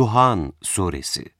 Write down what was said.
Duhan Suresi.